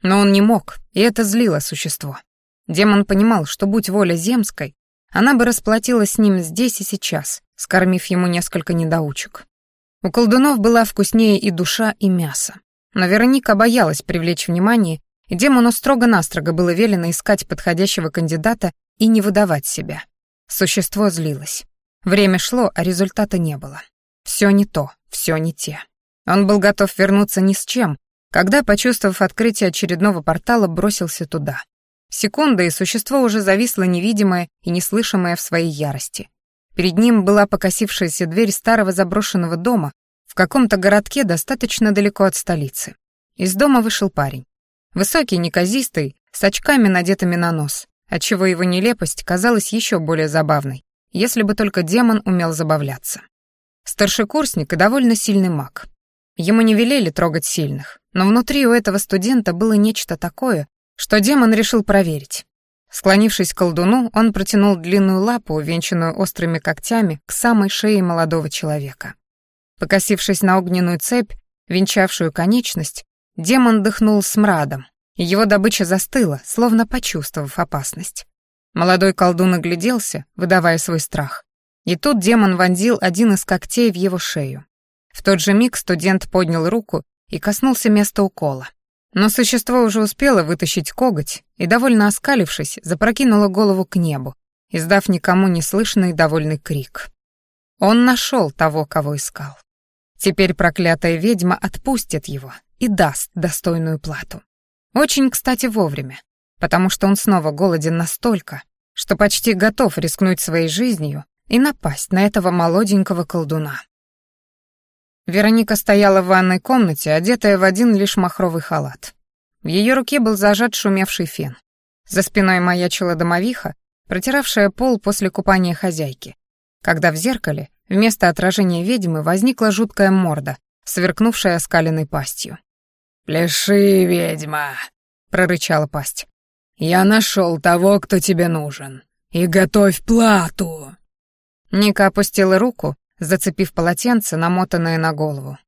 Но он не мог, и это злило существо. Демон понимал, что будь воля земской, она бы расплатилась с ним здесь и сейчас, скормив ему несколько недоучек. У колдунов была вкуснее и душа, и мясо. Но Вероника боялась привлечь внимание и демону строго-настрого было велено искать подходящего кандидата и не выдавать себя. Существо злилось. Время шло, а результата не было. Все не то, все не те. Он был готов вернуться ни с чем, когда, почувствовав открытие очередного портала, бросился туда. Секунда, и существо уже зависло невидимое и неслышимое в своей ярости. Перед ним была покосившаяся дверь старого заброшенного дома в каком-то городке достаточно далеко от столицы. Из дома вышел парень. Высокий, неказистый, с очками, надетыми на нос, отчего его нелепость казалась еще более забавной, если бы только демон умел забавляться. Старшекурсник и довольно сильный маг. Ему не велели трогать сильных, но внутри у этого студента было нечто такое, что демон решил проверить. Склонившись к колдуну, он протянул длинную лапу, увенчанную острыми когтями, к самой шее молодого человека. Покосившись на огненную цепь, венчавшую конечность, демон дыхнул смрадом, и его добыча застыла, словно почувствовав опасность. Молодой колдун огляделся, выдавая свой страх. И тут демон вонзил один из когтей в его шею. В тот же миг студент поднял руку и коснулся места укола. Но существо уже успело вытащить коготь и, довольно оскалившись, запрокинуло голову к небу, издав никому не слышный довольный крик. Он нашел того, кого искал. Теперь проклятая ведьма отпустит его и даст достойную плату. Очень, кстати, вовремя, потому что он снова голоден настолько, что почти готов рискнуть своей жизнью и напасть на этого молоденького колдуна. Вероника стояла в ванной комнате, одетая в один лишь махровый халат. В ее руке был зажат шумевший фен. За спиной маячила домовиха, протиравшая пол после купания хозяйки, когда в зеркале вместо отражения ведьмы возникла жуткая морда, сверкнувшая оскаленной пастью. «Пляши, ведьма!» — прорычала пасть. «Я нашел того, кто тебе нужен, и готовь плату!» Ника опустила руку, зацепив полотенце, намотанное на голову.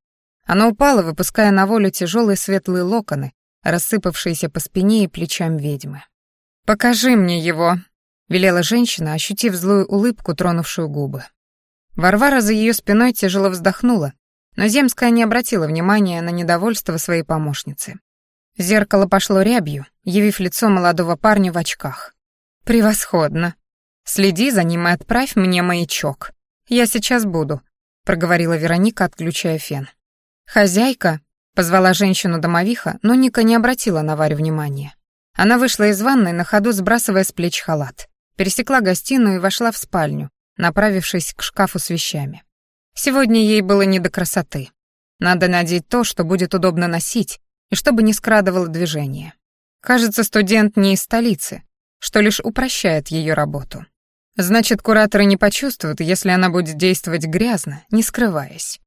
Оно упало, выпуская на волю тяжелые светлые локоны, рассыпавшиеся по спине и плечам ведьмы. «Покажи мне его», — велела женщина, ощутив злую улыбку, тронувшую губы. Варвара за ее спиной тяжело вздохнула, но Земская не обратила внимания на недовольство своей помощницы. Зеркало пошло рябью, явив лицо молодого парня в очках. «Превосходно. Следи за ним и отправь мне маячок. «Я сейчас буду», — проговорила Вероника, отключая фен. «Хозяйка», — позвала женщину-домовиха, но Ника не обратила на Варю внимания. Она вышла из ванной, на ходу сбрасывая с плеч халат, пересекла гостиную и вошла в спальню, направившись к шкафу с вещами. Сегодня ей было не до красоты. Надо надеть то, что будет удобно носить, и чтобы не скрадывало движение. Кажется, студент не из столицы, что лишь упрощает ее работу. Значит, кураторы не почувствуют, если она будет действовать грязно, не скрываясь.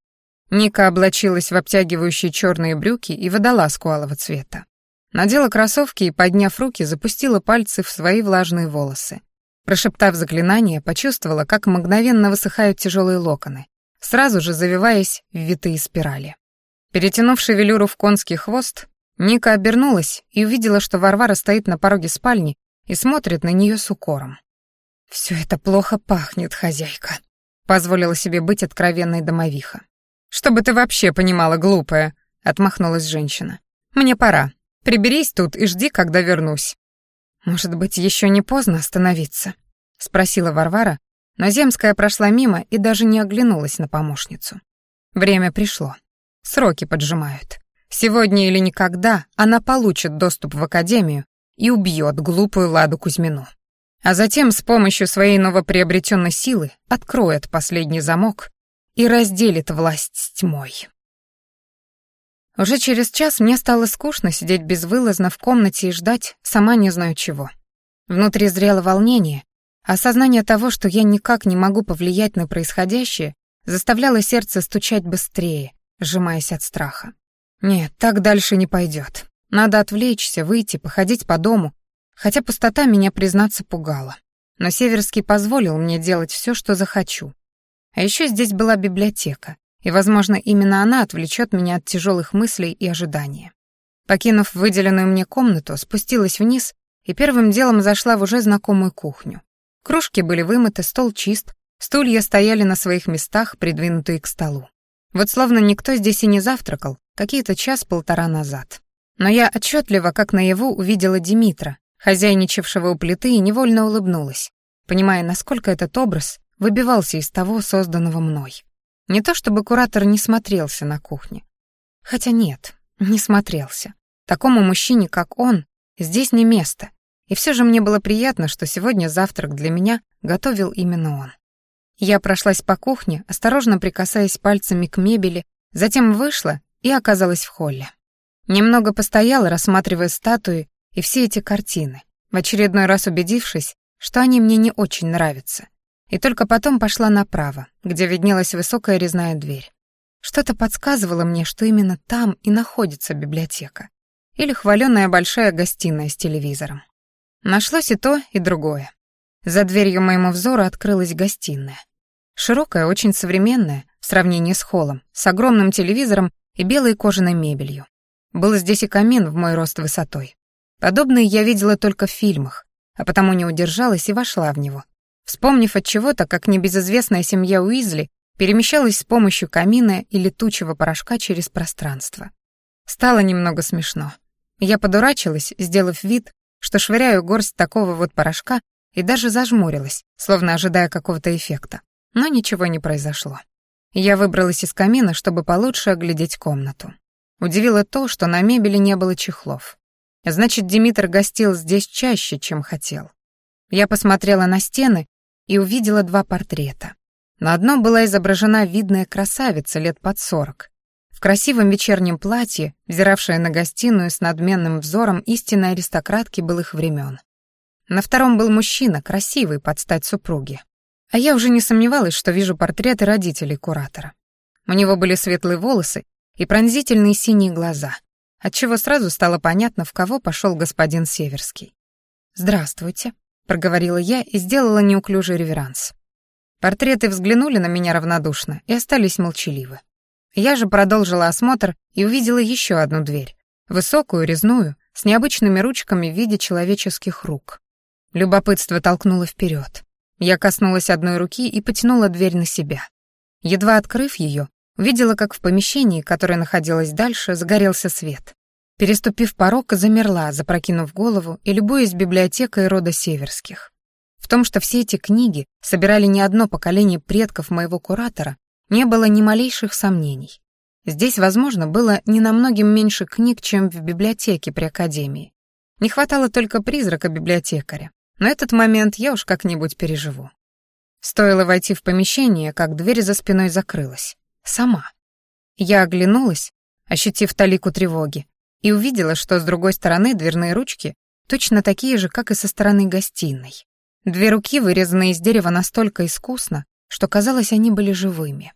Ника облачилась в обтягивающие черные брюки и водолазку алого цвета. Надела кроссовки и, подняв руки, запустила пальцы в свои влажные волосы. Прошептав заклинание, почувствовала, как мгновенно высыхают тяжелые локоны, сразу же завиваясь в витые спирали. Перетянув шевелюру в конский хвост, Ника обернулась и увидела, что Варвара стоит на пороге спальни и смотрит на нее с укором. «Все это плохо пахнет, хозяйка», — позволила себе быть откровенной домовиха. «Чтобы ты вообще понимала, глупая», — отмахнулась женщина. «Мне пора. Приберись тут и жди, когда вернусь». «Может быть, еще не поздно остановиться?» — спросила Варвара, но Земская прошла мимо и даже не оглянулась на помощницу. Время пришло. Сроки поджимают. Сегодня или никогда она получит доступ в академию и убьет глупую Ладу Кузьмину а затем с помощью своей новоприобретенной силы откроет последний замок и разделит власть с тьмой. Уже через час мне стало скучно сидеть безвылазно в комнате и ждать, сама не знаю чего. Внутри зрело волнение, а осознание того, что я никак не могу повлиять на происходящее, заставляло сердце стучать быстрее, сжимаясь от страха. Нет, так дальше не пойдет. Надо отвлечься, выйти, походить по дому, Хотя пустота меня, признаться, пугала. Но Северский позволил мне делать все, что захочу. А еще здесь была библиотека, и, возможно, именно она отвлечет меня от тяжелых мыслей и ожидания. Покинув выделенную мне комнату, спустилась вниз и первым делом зашла в уже знакомую кухню. Кружки были вымыты, стол чист, стулья стояли на своих местах, придвинутые к столу. Вот словно никто здесь и не завтракал, какие-то час-полтора назад. Но я отчетливо, как наяву, увидела Димитра, хозяйничавшего у плиты, и невольно улыбнулась, понимая, насколько этот образ выбивался из того, созданного мной. Не то чтобы куратор не смотрелся на кухне. Хотя нет, не смотрелся. Такому мужчине, как он, здесь не место. И все же мне было приятно, что сегодня завтрак для меня готовил именно он. Я прошлась по кухне, осторожно прикасаясь пальцами к мебели, затем вышла и оказалась в холле. Немного постояла, рассматривая статуи и все эти картины, в очередной раз убедившись, что они мне не очень нравятся. И только потом пошла направо, где виднелась высокая резная дверь. Что-то подсказывало мне, что именно там и находится библиотека. Или хваленая большая гостиная с телевизором. Нашлось и то, и другое. За дверью моему взору открылась гостиная. Широкая, очень современная, в сравнении с холлом, с огромным телевизором и белой кожаной мебелью. Был здесь и камин в мой рост высотой. Подобные я видела только в фильмах, а потому не удержалась и вошла в него, вспомнив от чего-то, как небезызвестная семья Уизли перемещалась с помощью камина и летучего порошка через пространство. Стало немного смешно. Я подурачилась, сделав вид, что швыряю горсть такого вот порошка и даже зажмурилась, словно ожидая какого-то эффекта. Но ничего не произошло. Я выбралась из камина, чтобы получше оглядеть комнату. Удивило то, что на мебели не было чехлов. Значит, Димитр гостил здесь чаще, чем хотел. Я посмотрела на стены и увидела два портрета. На одном была изображена видная красавица лет под сорок, в красивом вечернем платье, взиравшая на гостиную с надменным взором истинной аристократки былых времен. На втором был мужчина, красивый, под стать супруге. А я уже не сомневалась, что вижу портреты родителей куратора. У него были светлые волосы и пронзительные синие глаза, отчего сразу стало понятно, в кого пошел господин Северский. «Здравствуйте», — проговорила я и сделала неуклюжий реверанс. Портреты взглянули на меня равнодушно и остались молчаливы. Я же продолжила осмотр и увидела еще одну дверь, высокую, резную, с необычными ручками в виде человеческих рук. Любопытство толкнуло вперед. Я коснулась одной руки и потянула дверь на себя. Едва открыв ее, увидела, как в помещении, которое находилось дальше, загорелся свет. Переступив порог, замерла, запрокинув голову и любуясь библиотекой рода Северских. В том, что все эти книги собирали не одно поколение предков моего куратора, не было ни малейших сомнений. Здесь, возможно, было не намногим меньше книг, чем в библиотеке при Академии. Не хватало только призрака библиотекаря, но этот момент я уж как-нибудь переживу. Стоило войти в помещение, как дверь за спиной закрылась. Сама. Я оглянулась, ощутив талику тревоги, и увидела, что с другой стороны дверные ручки точно такие же, как и со стороны гостиной. Две руки, вырезанные из дерева настолько искусно, что казалось, они были живыми.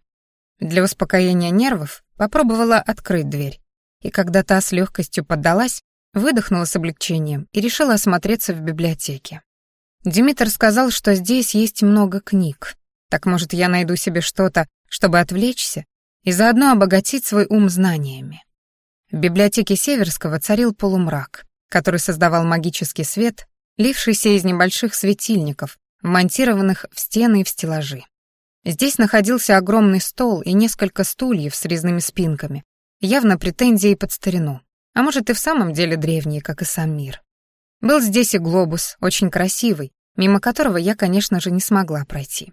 Для успокоения нервов попробовала открыть дверь, и когда та с легкостью поддалась, выдохнула с облегчением и решила осмотреться в библиотеке. Димитр сказал, что здесь есть много книг. Так, может, я найду себе что-то, чтобы отвлечься и заодно обогатить свой ум знаниями. В библиотеке Северского царил полумрак, который создавал магический свет, лившийся из небольших светильников, вмонтированных в стены и в стеллажи. Здесь находился огромный стол и несколько стульев с резными спинками, явно претензии под старину, а может и в самом деле древние, как и сам мир. Был здесь и глобус, очень красивый, мимо которого я, конечно же, не смогла пройти.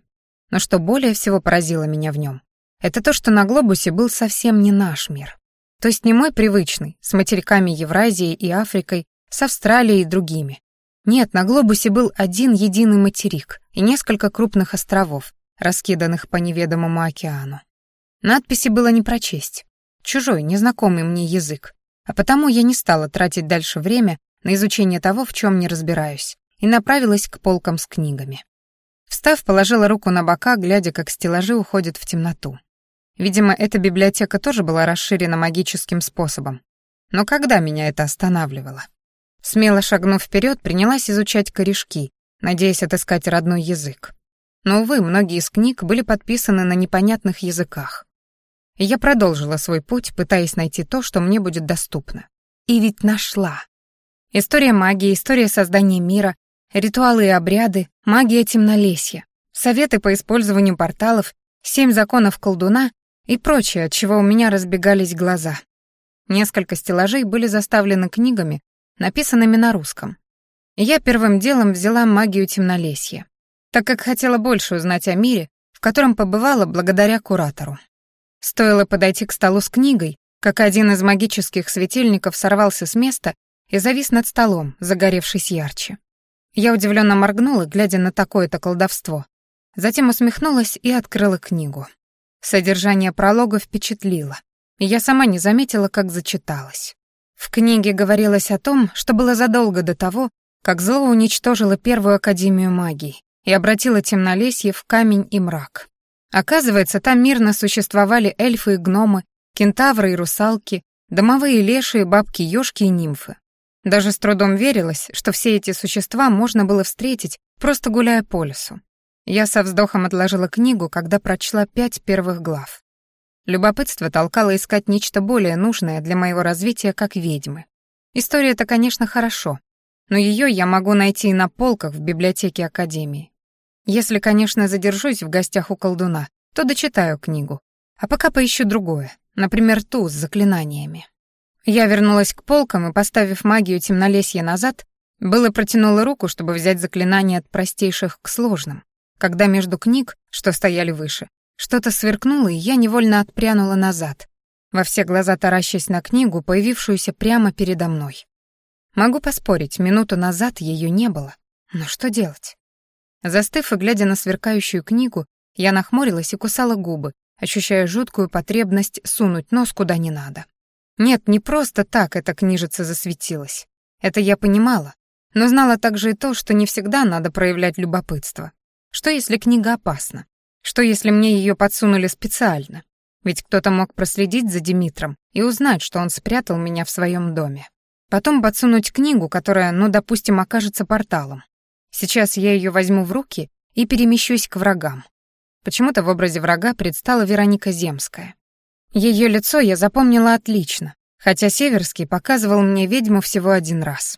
Но что более всего поразило меня в нем, это то, что на глобусе был совсем не наш мир. То есть не мой привычный, с материками Евразии и Африкой, с Австралией и другими, нет, на глобусе был один единый материк и несколько крупных островов, раскиданных по неведомому океану. Надписи было не прочесть. Чужой, незнакомый мне язык. А потому я не стала тратить дальше время на изучение того, в чем не разбираюсь, и направилась к полкам с книгами. Встав, положила руку на бока, глядя, как стеллажи уходят в темноту. Видимо, эта библиотека тоже была расширена магическим способом. Но когда меня это останавливало? Смело шагнув вперед, принялась изучать корешки, надеясь отыскать родной язык. Но, увы, многие из книг были подписаны на непонятных языках. И я продолжила свой путь, пытаясь найти то, что мне будет доступно. И ведь нашла. История магии, история создания мира, ритуалы и обряды, магия темнолесья, советы по использованию порталов, семь законов колдуна и прочее, от чего у меня разбегались глаза. Несколько стеллажей были заставлены книгами, написанными на русском. я первым делом взяла магию темнолесья, так как хотела больше узнать о мире, в котором побывала благодаря куратору. Стоило подойти к столу с книгой, как один из магических светильников сорвался с места и завис над столом, загоревшись ярче. Я удивленно моргнула, глядя на такое-то колдовство. Затем усмехнулась и открыла книгу. Содержание пролога впечатлило, и я сама не заметила, как зачиталась. В книге говорилось о том, что было задолго до того, как зло уничтожило первую Академию магии и обратило темнолесье в камень и мрак. Оказывается, там мирно существовали эльфы и гномы, кентавры и русалки, домовые леши, бабки-ёшки и нимфы. Даже с трудом верилось, что все эти существа можно было встретить, просто гуляя по лесу. Я со вздохом отложила книгу, когда прочла пять первых глав. Любопытство толкало искать нечто более нужное для моего развития как ведьмы. История это, конечно, хорошо, но ее я могу найти и на полках в библиотеке Академии. Если, конечно, задержусь в гостях у колдуна, то дочитаю книгу. А пока поищу другое, например, ту с заклинаниями. Я вернулась к полкам и, поставив магию темнолесья назад, было протянула руку, чтобы взять заклинание от простейших к сложным, когда между книг, что стояли выше, что-то сверкнуло, и я невольно отпрянула назад, во все глаза таращась на книгу, появившуюся прямо передо мной. Могу поспорить, минуту назад ее не было. Но что делать? Застыв и глядя на сверкающую книгу, я нахмурилась и кусала губы, ощущая жуткую потребность сунуть нос куда не надо. Нет, не просто так эта книжица засветилась. Это я понимала, но знала также и то, что не всегда надо проявлять любопытство. Что если книга опасна? Что если мне ее подсунули специально? Ведь кто-то мог проследить за Димитром и узнать, что он спрятал меня в своем доме. Потом подсунуть книгу, которая, ну, допустим, окажется порталом. Сейчас я ее возьму в руки и перемещусь к врагам. Почему-то в образе врага предстала Вероника Земская. Ее лицо я запомнила отлично, хотя Северский показывал мне ведьму всего один раз.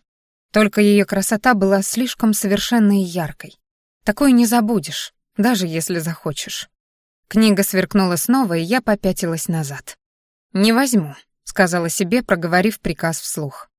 Только ее красота была слишком совершенной и яркой. Такое не забудешь даже если захочешь. Книга сверкнула снова, и я попятилась назад. «Не возьму», — сказала себе, проговорив приказ вслух.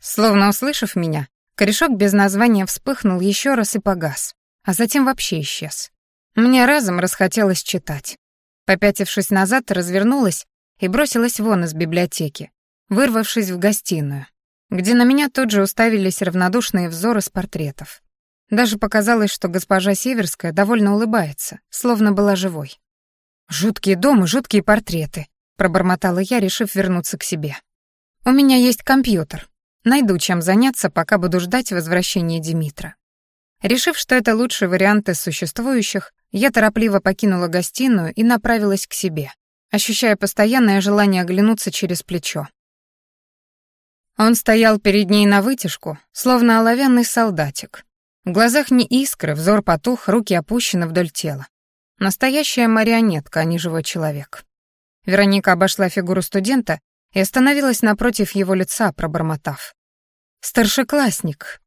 Словно услышав меня, корешок без названия вспыхнул еще раз и погас, а затем вообще исчез. Мне разом расхотелось читать. Попятившись назад, развернулась и бросилась вон из библиотеки, вырвавшись в гостиную, где на меня тут же уставились равнодушные взоры с портретов. Даже показалось, что госпожа Северская довольно улыбается, словно была живой. «Жуткие дома, жуткие портреты», — пробормотала я, решив вернуться к себе. «У меня есть компьютер. Найду чем заняться, пока буду ждать возвращения Димитра». Решив, что это лучший вариант из существующих, я торопливо покинула гостиную и направилась к себе, ощущая постоянное желание оглянуться через плечо. Он стоял перед ней на вытяжку, словно оловянный солдатик, в глазах не искры, взор потух, руки опущены вдоль тела. Настоящая марионетка, а не живой человек. Вероника обошла фигуру студента и остановилась напротив его лица, пробормотав. «Старшеклассник.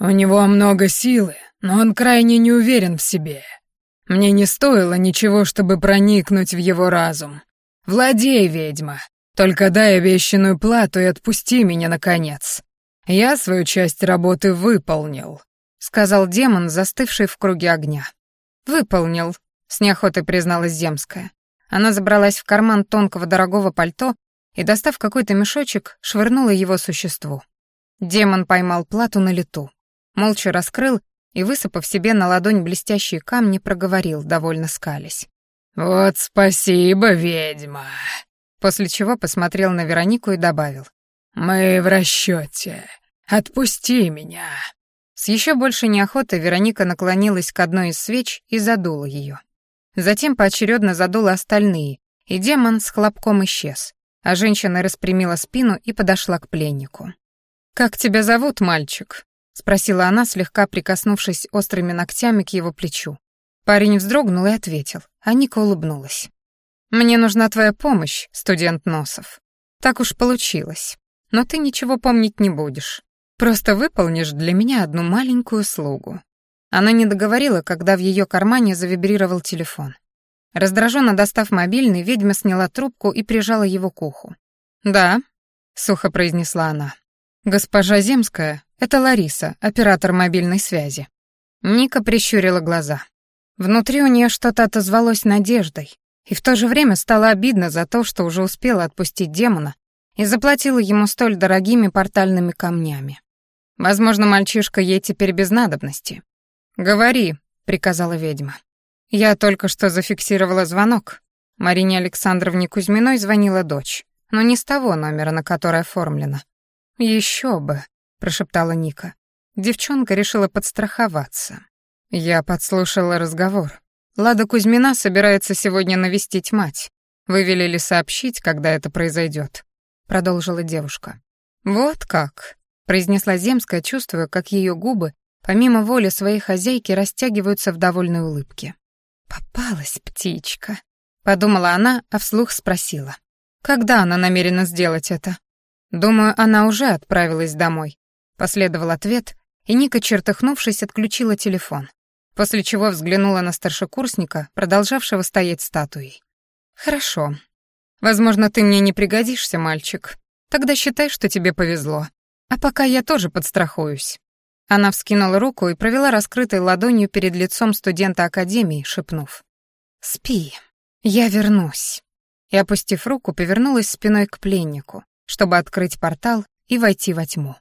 У него много силы, но он крайне не уверен в себе. Мне не стоило ничего, чтобы проникнуть в его разум. Владей, ведьма, только дай обещанную плату и отпусти меня, наконец. Я свою часть работы выполнил сказал демон, застывший в круге огня. «Выполнил», — с неохотой призналась Земская. Она забралась в карман тонкого дорогого пальто и, достав какой-то мешочек, швырнула его существу. Демон поймал плату на лету, молча раскрыл и, высыпав себе на ладонь блестящие камни, проговорил, довольно скались. «Вот спасибо, ведьма!» После чего посмотрел на Веронику и добавил. «Мы в расчете. Отпусти меня!» С еще большей неохотой Вероника наклонилась к одной из свеч и задула ее. Затем поочередно задула остальные, и демон с хлопком исчез, а женщина распрямила спину и подошла к пленнику. «Как тебя зовут, мальчик?» — спросила она, слегка прикоснувшись острыми ногтями к его плечу. Парень вздрогнул и ответил, а Ника улыбнулась. «Мне нужна твоя помощь, студент Носов. Так уж получилось. Но ты ничего помнить не будешь. Просто выполнишь для меня одну маленькую услугу». Она не договорила, когда в ее кармане завибрировал телефон. Раздраженно достав мобильный, ведьма сняла трубку и прижала его к уху. «Да», — сухо произнесла она. Госпожа Земская — это Лариса, оператор мобильной связи. Ника прищурила глаза. Внутри у нее что-то отозвалось надеждой, и в то же время стало обидно за то, что уже успела отпустить демона и заплатила ему столь дорогими портальными камнями. Возможно, мальчишка ей теперь без надобности. «Говори», — приказала ведьма. «Я только что зафиксировала звонок. Марине Александровне Кузьминой звонила дочь, но не с того номера, на который оформлено. «Еще бы», — прошептала Ника. Девчонка решила подстраховаться. Я подслушала разговор. Лада Кузьмина собирается сегодня навестить мать. Вы велели сообщить, когда это произойдет, продолжила девушка. Вот как, произнесла Земская, чувствуя, как ее губы, помимо воли своей хозяйки, растягиваются в довольной улыбке. Попалась птичка, подумала она, а вслух спросила: когда она намерена сделать это? Думаю, она уже отправилась домой. Последовал ответ, и Ника, чертыхнувшись, отключила телефон после чего взглянула на старшекурсника, продолжавшего стоять статуей. «Хорошо. Возможно, ты мне не пригодишься, мальчик. Тогда считай, что тебе повезло. А пока я тоже подстрахуюсь». Она вскинула руку и провела раскрытой ладонью перед лицом студента академии, шепнув. «Спи, я вернусь». И, опустив руку, повернулась спиной к пленнику, чтобы открыть портал и войти во тьму.